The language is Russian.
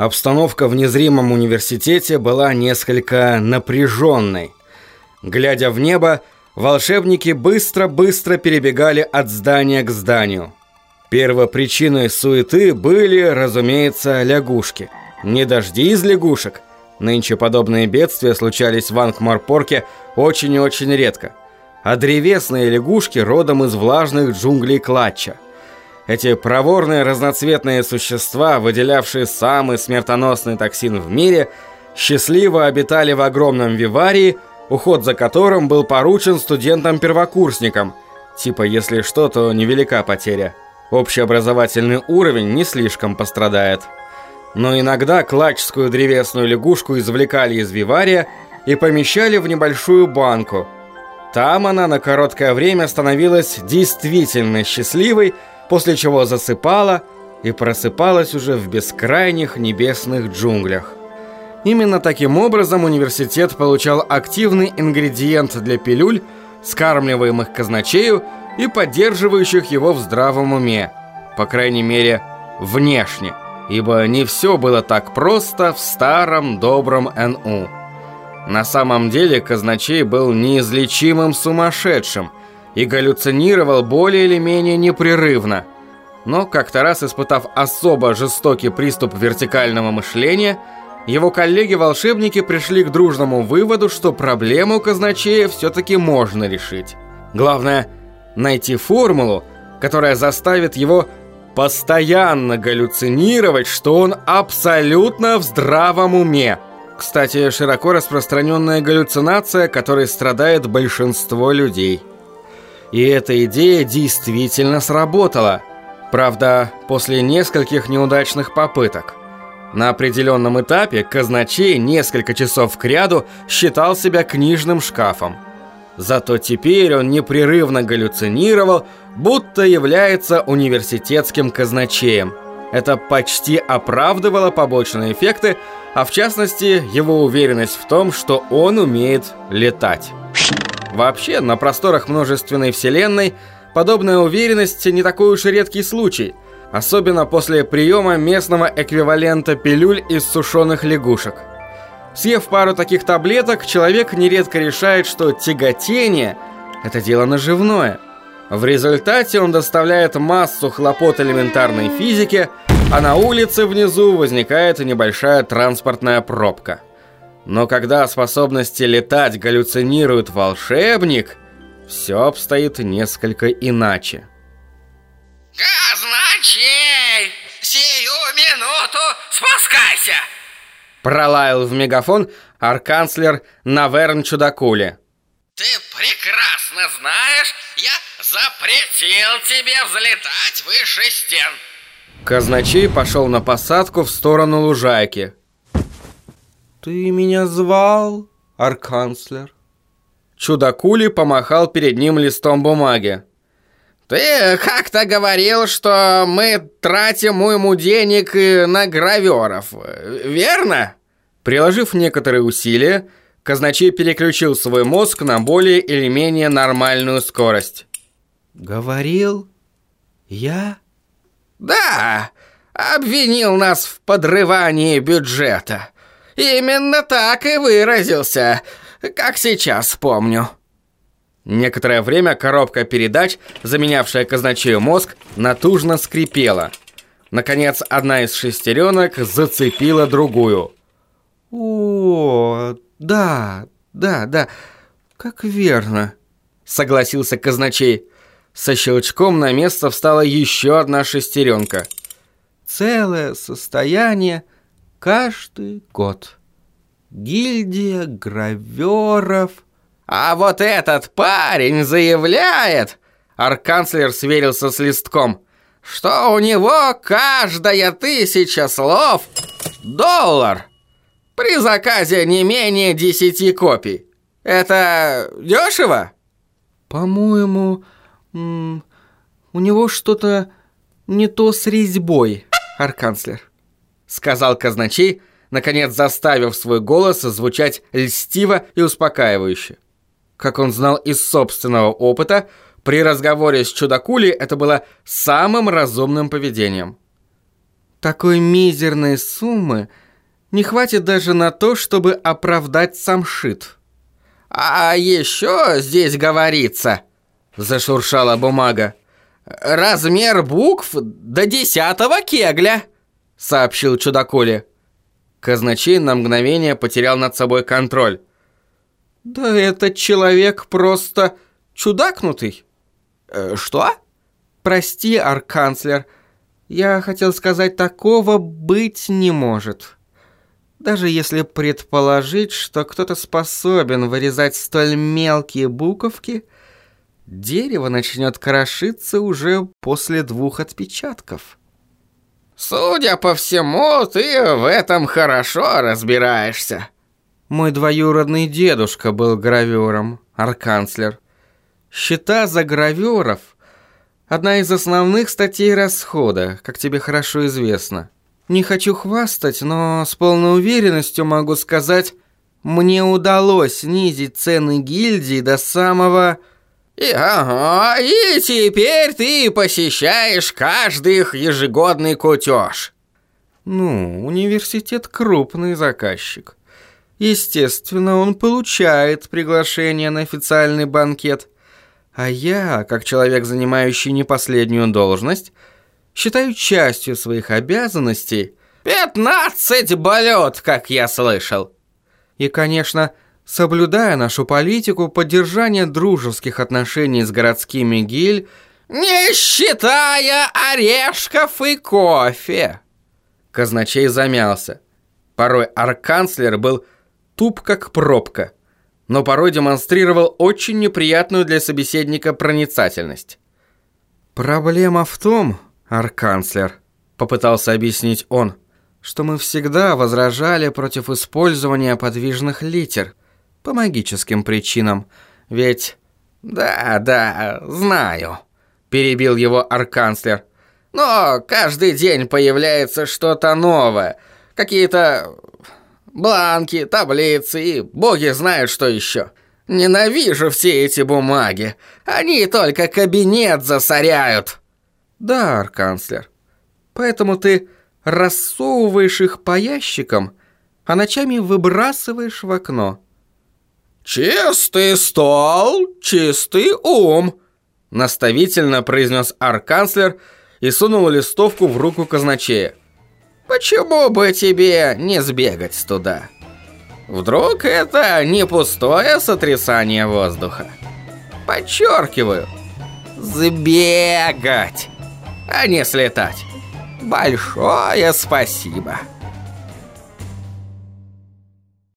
Обстановка в незримом университете была несколько напряженной. Глядя в небо, волшебники быстро-быстро перебегали от здания к зданию. Первопричиной суеты были, разумеется, лягушки. Не дожди из лягушек. Нынче подобные бедствия случались в Ангмарпорке очень и очень редко. А древесные лягушки родом из влажных джунглей Клатча – эти проворные разноцветные существа, выделявшие самый смертоносный токсин в мире, счастливо обитали в огромном виварии, уход за которым был поручен студентам-первокурсникам. Типа, если что, то невелика потеря. Общеобразовательный уровень не слишком пострадает. Но иногда клачскую древесную лягушку извлекали из вивария и помещали в небольшую банку. Там она на короткое время становилась действительно счастливой, после чего засыпала и просыпалась уже в бескрайних небесных джунглях. Именно таким образом университет получал активный ингредиент для пилюль, скармливаемых казначею и поддерживающих его в здравом уме, по крайней мере, внешне, ибо не все было так просто в старом добром НУ. На самом деле казначей был неизлечимым сумасшедшим – и галлюцинировал более или менее непрерывно. Но как-то раз, испытав особо жестокий приступ вертикального мышления, его коллеги-волшебники пришли к дружному выводу, что проблему казначея все-таки можно решить. Главное – найти формулу, которая заставит его постоянно галлюцинировать, что он абсолютно в здравом уме. Кстати, широко распространенная галлюцинация, которой страдает большинство людей – и эта идея действительно сработала. Правда, после нескольких неудачных попыток. На определенном этапе казначей несколько часов кряду считал себя книжным шкафом. Зато теперь он непрерывно галлюцинировал, будто является университетским казначеем. Это почти оправдывало побочные эффекты, а в частности его уверенность в том, что он умеет летать. Вообще, на просторах множественной вселенной подобная уверенность не такой уж и редкий случай, особенно после приема местного эквивалента пилюль из сушеных лягушек. Съев пару таких таблеток, человек нередко решает, что тяготение – это дело наживное. В результате он доставляет массу хлопот элементарной физики, а на улице внизу возникает небольшая транспортная пробка – но когда способности летать галлюцинирует волшебник, все обстоит несколько иначе. «Казначей! Сию минуту спускайся!» Пролаял в мегафон арканцлер Наверн Чудакули. «Ты прекрасно знаешь, я запретил тебе взлетать выше стен!» Казначей пошел на посадку в сторону лужайки, «Ты меня звал, арканцлер?» Чудакули помахал перед ним листом бумаги. «Ты как-то говорил, что мы тратим ему денег на граверов, верно?» Приложив некоторые усилия, казначей переключил свой мозг на более или менее нормальную скорость. «Говорил? Я?» «Да, обвинил нас в подрывании бюджета. Именно так и выразился, как сейчас помню. Некоторое время коробка передач, заменявшая казначею мозг, натужно скрипела. Наконец, одна из шестеренок зацепила другую. «О, да, да, да, как верно», — согласился казначей. Со щелчком на место встала еще одна шестеренка. «Целое состояние каждый год. Гильдия граверов... А вот этот парень заявляет, арканцлер сверился с листком, что у него каждая тысяча слов — доллар. При заказе не менее десяти копий. Это дешево? По-моему, у него что-то не то с резьбой, арканцлер сказал казначей, наконец заставив свой голос звучать льстиво и успокаивающе. Как он знал из собственного опыта, при разговоре с чудакулей это было самым разумным поведением. Такой мизерной суммы не хватит даже на то, чтобы оправдать самшит. «А еще здесь говорится», – зашуршала бумага, «размер букв до десятого кегля», – сообщил чудакули. Казначей на мгновение потерял над собой контроль. «Да этот человек просто чудакнутый». Э, «Что?» «Прости, арканцлер, я хотел сказать, такого быть не может». Даже если предположить, что кто-то способен вырезать столь мелкие буковки, дерево начнет крошиться уже после двух отпечатков. «Судя по всему, ты в этом хорошо разбираешься». Мой двоюродный дедушка был гравюром, арканцлер. Счета за гравюров – одна из основных статей расхода, как тебе хорошо известно. Не хочу хвастать, но с полной уверенностью могу сказать, мне удалось снизить цены гильдии до самого... Ага, и теперь ты посещаешь каждый их ежегодный кутеж. Ну, университет крупный заказчик. Естественно, он получает приглашение на официальный банкет. А я, как человек, занимающий не последнюю должность, считаю частью своих обязанностей «Пятнадцать болет, как я слышал!» И, конечно, соблюдая нашу политику поддержания дружеских отношений с городскими гиль, не считая орешков и кофе. Казначей замялся. Порой арканцлер был туп как пробка, но порой демонстрировал очень неприятную для собеседника проницательность. Проблема в том, «Арканцлер», — попытался объяснить он, «что мы всегда возражали против использования подвижных литер по магическим причинам, ведь...» «Да, да, знаю», — перебил его арканцлер. «Но каждый день появляется что-то новое, какие-то бланки, таблицы и боги знают что еще. Ненавижу все эти бумаги, они только кабинет засоряют». Да, арканцлер. Поэтому ты рассовываешь их по ящикам, а ночами выбрасываешь в окно. «Чистый стол, чистый ум», — наставительно произнес арканцлер и сунул листовку в руку казначея. «Почему бы тебе не сбегать туда? Вдруг это не пустое сотрясание воздуха? Подчеркиваю, сбегать!» а не слетать. Большое спасибо.